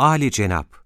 Ali Cenap